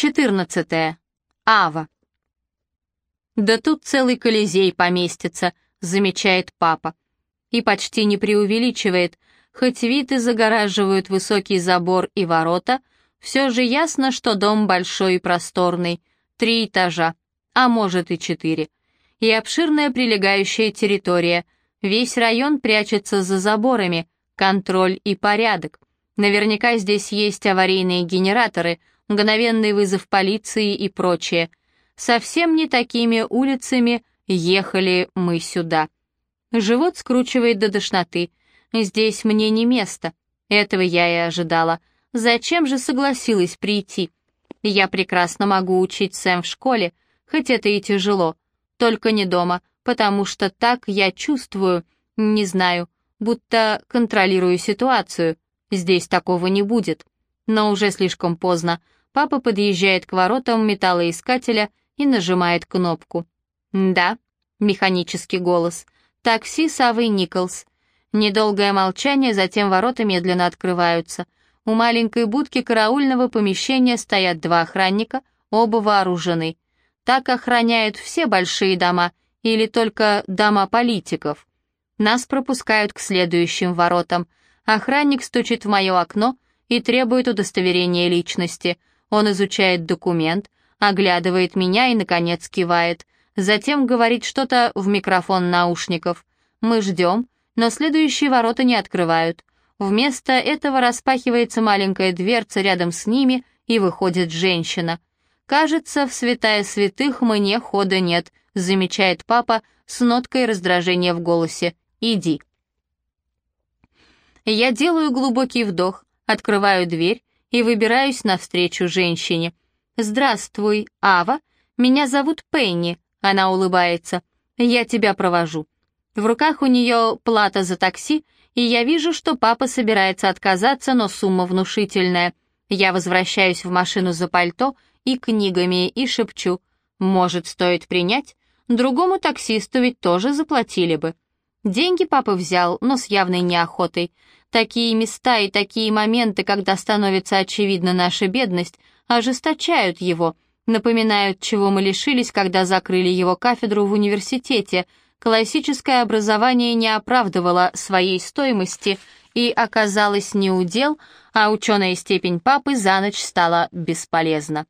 14. Ава. «Да тут целый колизей поместится», — замечает папа. И почти не преувеличивает, хоть вид и загораживают высокий забор и ворота, все же ясно, что дом большой и просторный, три этажа, а может и четыре. И обширная прилегающая территория, весь район прячется за заборами, контроль и порядок. Наверняка здесь есть аварийные генераторы — мгновенный вызов полиции и прочее. Совсем не такими улицами ехали мы сюда. Живот скручивает до тошноты. Здесь мне не место. Этого я и ожидала. Зачем же согласилась прийти? Я прекрасно могу учить Сэм в школе, хоть это и тяжело. Только не дома, потому что так я чувствую, не знаю, будто контролирую ситуацию. Здесь такого не будет. Но уже слишком поздно. Папа подъезжает к воротам металлоискателя и нажимает кнопку. «Да», — механический голос, — «такси Савы Николс». Недолгое молчание, затем ворота медленно открываются. У маленькой будки караульного помещения стоят два охранника, оба вооружены. Так охраняют все большие дома или только дома политиков. Нас пропускают к следующим воротам. Охранник стучит в мое окно и требует удостоверения личности. Он изучает документ, оглядывает меня и, наконец, кивает. Затем говорит что-то в микрофон наушников. Мы ждем, но следующие ворота не открывают. Вместо этого распахивается маленькая дверца рядом с ними, и выходит женщина. «Кажется, в святая святых мне хода нет», замечает папа с ноткой раздражения в голосе. «Иди». Я делаю глубокий вдох, открываю дверь и выбираюсь навстречу женщине. «Здравствуй, Ава. Меня зовут Пенни», — она улыбается. «Я тебя провожу». В руках у нее плата за такси, и я вижу, что папа собирается отказаться, но сумма внушительная. Я возвращаюсь в машину за пальто и книгами и шепчу. «Может, стоит принять? Другому таксисту ведь тоже заплатили бы». Деньги папа взял, но с явной неохотой. Такие места и такие моменты, когда становится очевидна наша бедность, ожесточают его, напоминают, чего мы лишились, когда закрыли его кафедру в университете. Классическое образование не оправдывало своей стоимости и оказалось не удел, а ученая степень папы за ночь стала бесполезна.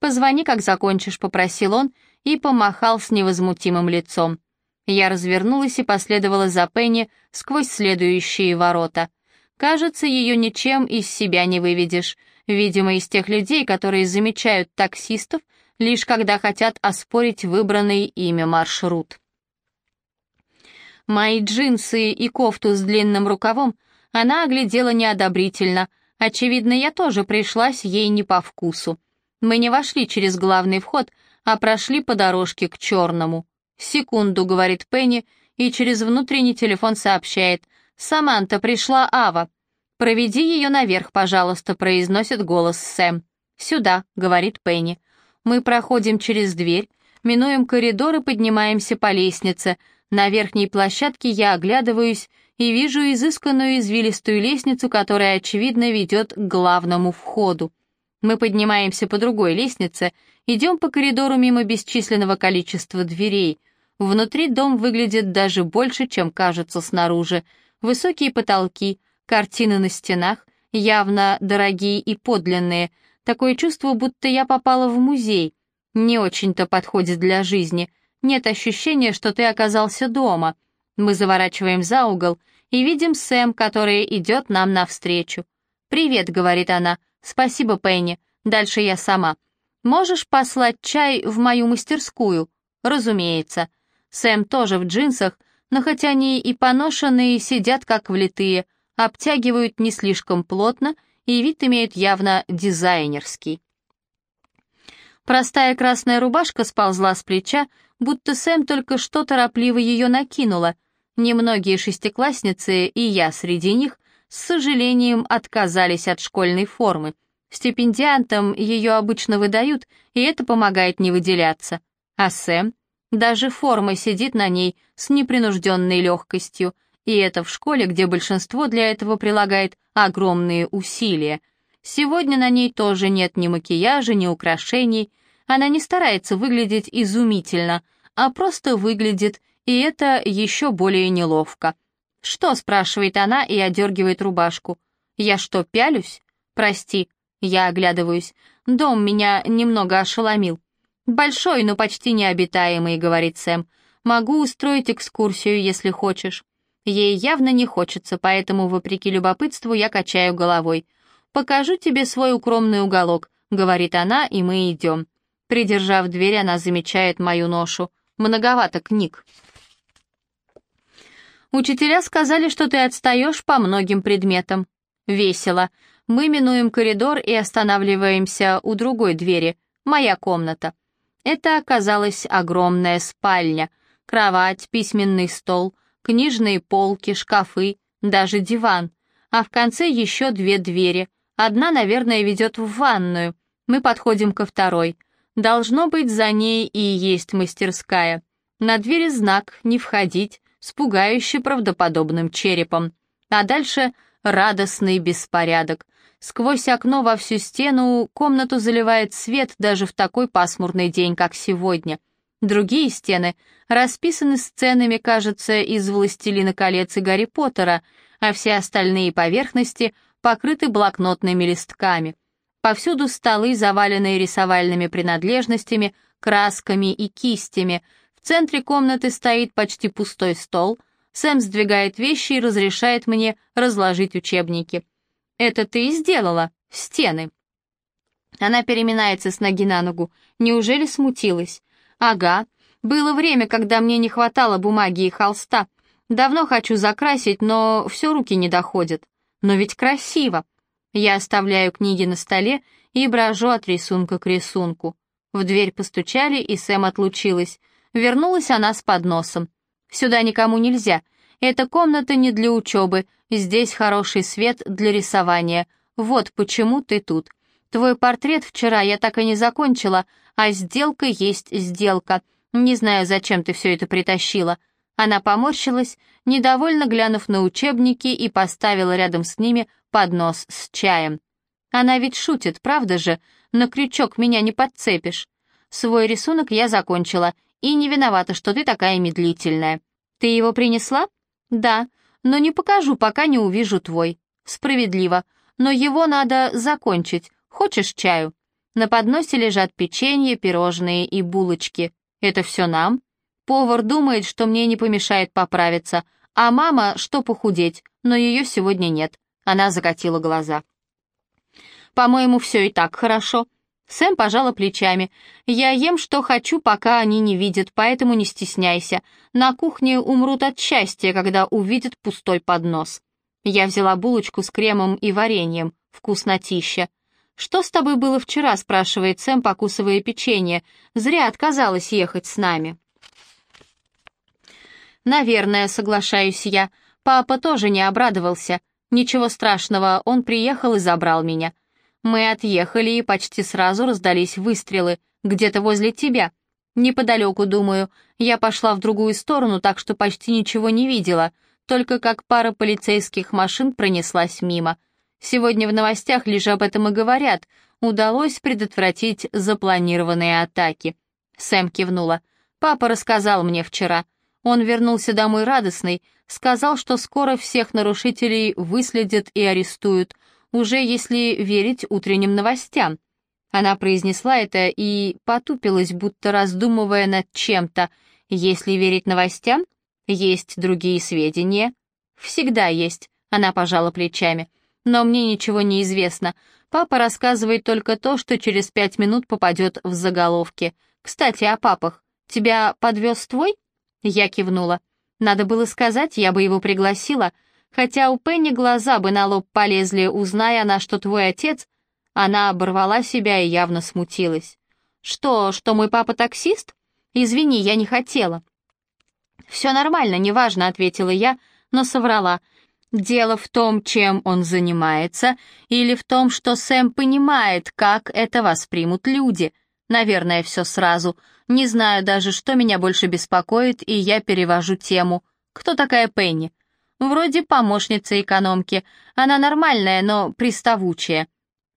«Позвони, как закончишь», — попросил он и помахал с невозмутимым лицом. Я развернулась и последовала за Пенни сквозь следующие ворота. Кажется, ее ничем из себя не выведешь. Видимо, из тех людей, которые замечают таксистов, лишь когда хотят оспорить выбранный ими маршрут. Мои джинсы и кофту с длинным рукавом она оглядела неодобрительно. Очевидно, я тоже пришлась ей не по вкусу. Мы не вошли через главный вход, а прошли по дорожке к черному. «Секунду», — говорит Пенни, и через внутренний телефон сообщает. «Саманта, пришла Ава». «Проведи ее наверх, пожалуйста», — произносит голос Сэм. «Сюда», — говорит Пенни. Мы проходим через дверь, минуем коридор и поднимаемся по лестнице. На верхней площадке я оглядываюсь и вижу изысканную извилистую лестницу, которая, очевидно, ведет к главному входу. Мы поднимаемся по другой лестнице, идем по коридору мимо бесчисленного количества дверей. Внутри дом выглядит даже больше, чем кажется снаружи. Высокие потолки, картины на стенах, явно дорогие и подлинные. Такое чувство, будто я попала в музей. Не очень-то подходит для жизни. Нет ощущения, что ты оказался дома. Мы заворачиваем за угол и видим Сэм, которая идет нам навстречу. «Привет», — говорит она. «Спасибо, Пенни. Дальше я сама. Можешь послать чай в мою мастерскую?» «Разумеется». Сэм тоже в джинсах, но хотя они и поношенные, сидят как влитые, обтягивают не слишком плотно и вид имеют явно дизайнерский. Простая красная рубашка сползла с плеча, будто Сэм только что торопливо ее накинула. Немногие шестиклассницы, и я среди них, с сожалением отказались от школьной формы. Стипендиантам ее обычно выдают, и это помогает не выделяться. А Сэм даже форма сидит на ней с непринужденной легкостью, и это в школе, где большинство для этого прилагает огромные усилия. Сегодня на ней тоже нет ни макияжа, ни украшений. Она не старается выглядеть изумительно, а просто выглядит, и это еще более неловко. «Что?» — спрашивает она и одергивает рубашку. «Я что, пялюсь?» «Прости». Я оглядываюсь. Дом меня немного ошеломил. «Большой, но почти необитаемый», — говорит Сэм. «Могу устроить экскурсию, если хочешь». Ей явно не хочется, поэтому, вопреки любопытству, я качаю головой. «Покажу тебе свой укромный уголок», — говорит она, и мы идем. Придержав дверь, она замечает мою ношу. Многовато книг. Учителя сказали, что ты отстаешь по многим предметам. Весело. Мы минуем коридор и останавливаемся у другой двери. Моя комната. Это оказалась огромная спальня. Кровать, письменный стол, книжные полки, шкафы, даже диван. А в конце еще две двери. Одна, наверное, ведет в ванную. Мы подходим ко второй. Должно быть, за ней и есть мастерская. На двери знак «Не входить» с пугающе правдоподобным черепом. А дальше радостный беспорядок. Сквозь окно во всю стену комнату заливает свет даже в такой пасмурный день, как сегодня. Другие стены расписаны сценами, кажется, из «Властелина колец» и «Гарри Поттера», а все остальные поверхности покрыты блокнотными листками. Повсюду столы, заваленные рисовальными принадлежностями, красками и кистями. В центре комнаты стоит почти пустой стол. Сэм сдвигает вещи и разрешает мне разложить учебники. «Это ты и сделала. Стены». Она переминается с ноги на ногу. Неужели смутилась? «Ага. Было время, когда мне не хватало бумаги и холста. Давно хочу закрасить, но все руки не доходят. Но ведь красиво. Я оставляю книги на столе и брожу от рисунка к рисунку. В дверь постучали, и Сэм отлучилась. Вернулась она с подносом. «Сюда никому нельзя. Эта комната не для учебы. Здесь хороший свет для рисования. Вот почему ты тут. Твой портрет вчера я так и не закончила, а сделка есть сделка. Не знаю, зачем ты все это притащила. Она поморщилась, недовольно глянув на учебники и поставила рядом с ними поднос с чаем. Она ведь шутит, правда же? На крючок меня не подцепишь. Свой рисунок я закончила, и не виновата, что ты такая медлительная. Ты его принесла? Да, но не покажу, пока не увижу твой. Справедливо, но его надо закончить. Хочешь чаю? На подносе лежат печенье, пирожные и булочки. Это все нам? Повар думает, что мне не помешает поправиться, а мама, что похудеть, но ее сегодня нет. Она закатила глаза. По-моему, все и так хорошо. Сэм пожала плечами. «Я ем, что хочу, пока они не видят, поэтому не стесняйся. На кухне умрут от счастья, когда увидят пустой поднос». Я взяла булочку с кремом и вареньем. Вкуснотища. «Что с тобой было вчера?» — спрашивает Сэм, покусывая печенье. «Зря отказалась ехать с нами». «Наверное, соглашаюсь я. Папа тоже не обрадовался. Ничего страшного, он приехал и забрал меня. Мы отъехали, и почти сразу раздались выстрелы. Где-то возле тебя. Неподалеку, думаю. Я пошла в другую сторону, так что почти ничего не видела. Только как пара полицейских машин пронеслась мимо. Сегодня в новостях лишь об этом и говорят. Удалось предотвратить запланированные атаки. Сэм кивнула. Папа рассказал мне вчера. Он вернулся домой радостный, сказал, что скоро всех нарушителей выследят и арестуют, уже если верить утренним новостям. Она произнесла это и потупилась, будто раздумывая над чем-то. Если верить новостям, есть другие сведения. Всегда есть, она пожала плечами. Но мне ничего не известно. Папа рассказывает только то, что через пять минут попадет в заголовки. Кстати, о папах. Тебя подвез твой? Я кивнула. Надо было сказать, я бы его пригласила, хотя у Пенни глаза бы на лоб полезли, узная она, что твой отец... Она оборвала себя и явно смутилась. «Что, что мой папа таксист? Извини, я не хотела». «Все нормально, неважно», — ответила я, но соврала. «Дело в том, чем он занимается, или в том, что Сэм понимает, как это воспримут люди. Наверное, все сразу. Не знаю даже, что меня больше беспокоит, и я перевожу тему. Кто такая Пенни? Вроде помощница экономки. Она нормальная, но приставучая.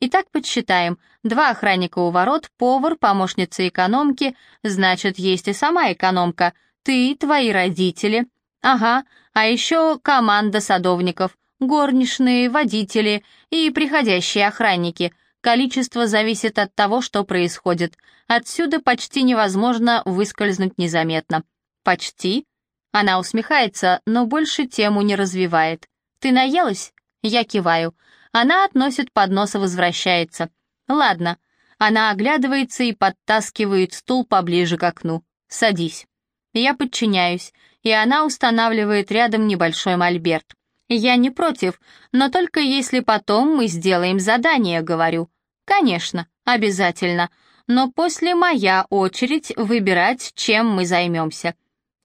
Итак, подсчитаем. Два охранника у ворот, повар, помощница экономки, значит, есть и сама экономка. Ты, твои родители. Ага, а еще команда садовников, горничные, водители и приходящие охранники. Количество зависит от того, что происходит. Отсюда почти невозможно выскользнуть незаметно. Почти? Она усмехается, но больше тему не развивает. Ты наелась? Я киваю. Она относит поднос и возвращается. Ладно. Она оглядывается и подтаскивает стул поближе к окну. Садись. Я подчиняюсь, и она устанавливает рядом небольшой мольберт. Я не против, но только если потом мы сделаем задание, говорю. Конечно, обязательно. Но после моя очередь выбирать, чем мы займемся.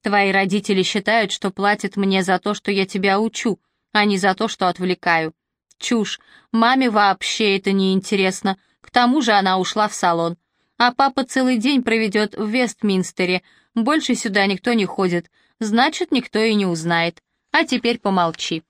Твои родители считают, что платят мне за то, что я тебя учу, а не за то, что отвлекаю. Чушь. Маме вообще это не интересно. К тому же она ушла в салон. А папа целый день проведет в Вестминстере. Больше сюда никто не ходит. Значит, никто и не узнает. А теперь помолчи.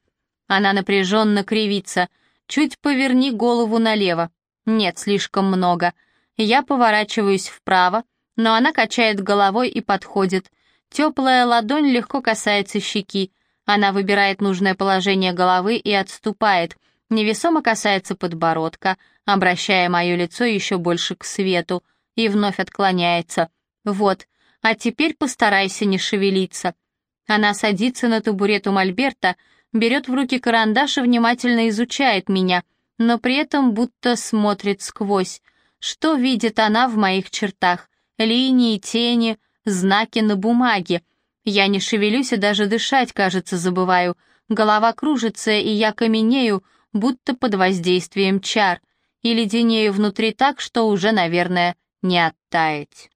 Она напряженно кривится. Чуть поверни голову налево. Нет, слишком много. Я поворачиваюсь вправо, но она качает головой и подходит. Теплая ладонь легко касается щеки. Она выбирает нужное положение головы и отступает — невесомо касается подбородка, обращая мое лицо еще больше к свету, и вновь отклоняется. Вот, а теперь постарайся не шевелиться. Она садится на табурет у Мольберта, берет в руки карандаш и внимательно изучает меня, но при этом будто смотрит сквозь. Что видит она в моих чертах? Линии, тени, знаки на бумаге. Я не шевелюсь и даже дышать, кажется, забываю. Голова кружится, и я каменею, будто под воздействием чар, и леденею внутри так, что уже, наверное, не оттаять.